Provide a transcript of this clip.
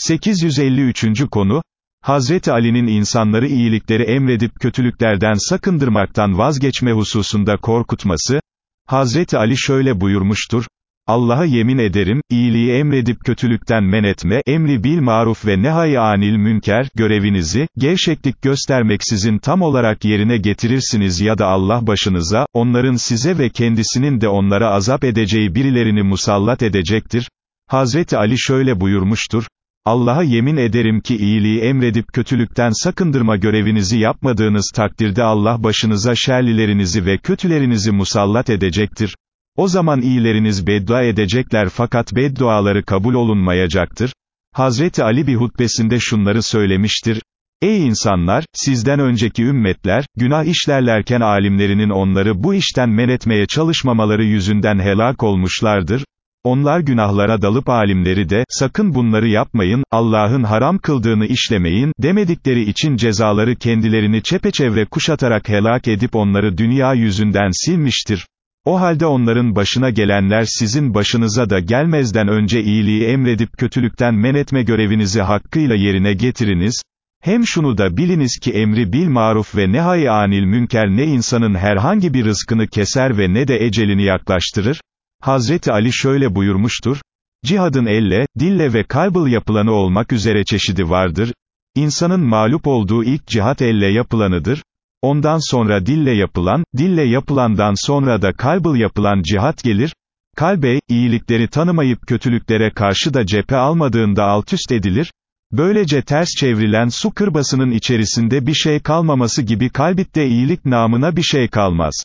853. konu, Hazreti Ali'nin insanları iyilikleri emredip kötülüklerden sakındırmaktan vazgeçme hususunda korkutması, Hazreti Ali şöyle buyurmuştur, Allah'a yemin ederim, iyiliği emredip kötülükten men etme, emri bil maruf ve nehay anil münker, görevinizi, gevşeklik göstermeksizin tam olarak yerine getirirsiniz ya da Allah başınıza, onların size ve kendisinin de onlara azap edeceği birilerini musallat edecektir. Hazreti Ali şöyle buyurmuştur, Allah'a yemin ederim ki iyiliği emredip kötülükten sakındırma görevinizi yapmadığınız takdirde Allah başınıza şerlilerinizi ve kötülerinizi musallat edecektir. O zaman iyileriniz beddua edecekler fakat bedduaları kabul olunmayacaktır. Hazreti Ali bir hutbesinde şunları söylemiştir. Ey insanlar, sizden önceki ümmetler, günah işlerlerken alimlerinin onları bu işten men etmeye çalışmamaları yüzünden helak olmuşlardır. Onlar günahlara dalıp alimleri de, sakın bunları yapmayın, Allah'ın haram kıldığını işlemeyin, demedikleri için cezaları kendilerini çepeçevre kuşatarak helak edip onları dünya yüzünden silmiştir. O halde onların başına gelenler sizin başınıza da gelmezden önce iyiliği emredip kötülükten men etme görevinizi hakkıyla yerine getiriniz, hem şunu da biliniz ki emri bil maruf ve nehay anil münker ne insanın herhangi bir rızkını keser ve ne de ecelini yaklaştırır, Hazreti Ali şöyle buyurmuştur, Cihadın elle, dille ve kalbıl yapılanı olmak üzere çeşidi vardır, İnsanın mağlup olduğu ilk cihat elle yapılanıdır, ondan sonra dille yapılan, dille yapılandan sonra da kalbıl yapılan cihat gelir, kalbe, iyilikleri tanımayıp kötülüklere karşı da cephe almadığında altüst edilir, böylece ters çevrilen su kırbasının içerisinde bir şey kalmaması gibi kalbitte iyilik namına bir şey kalmaz.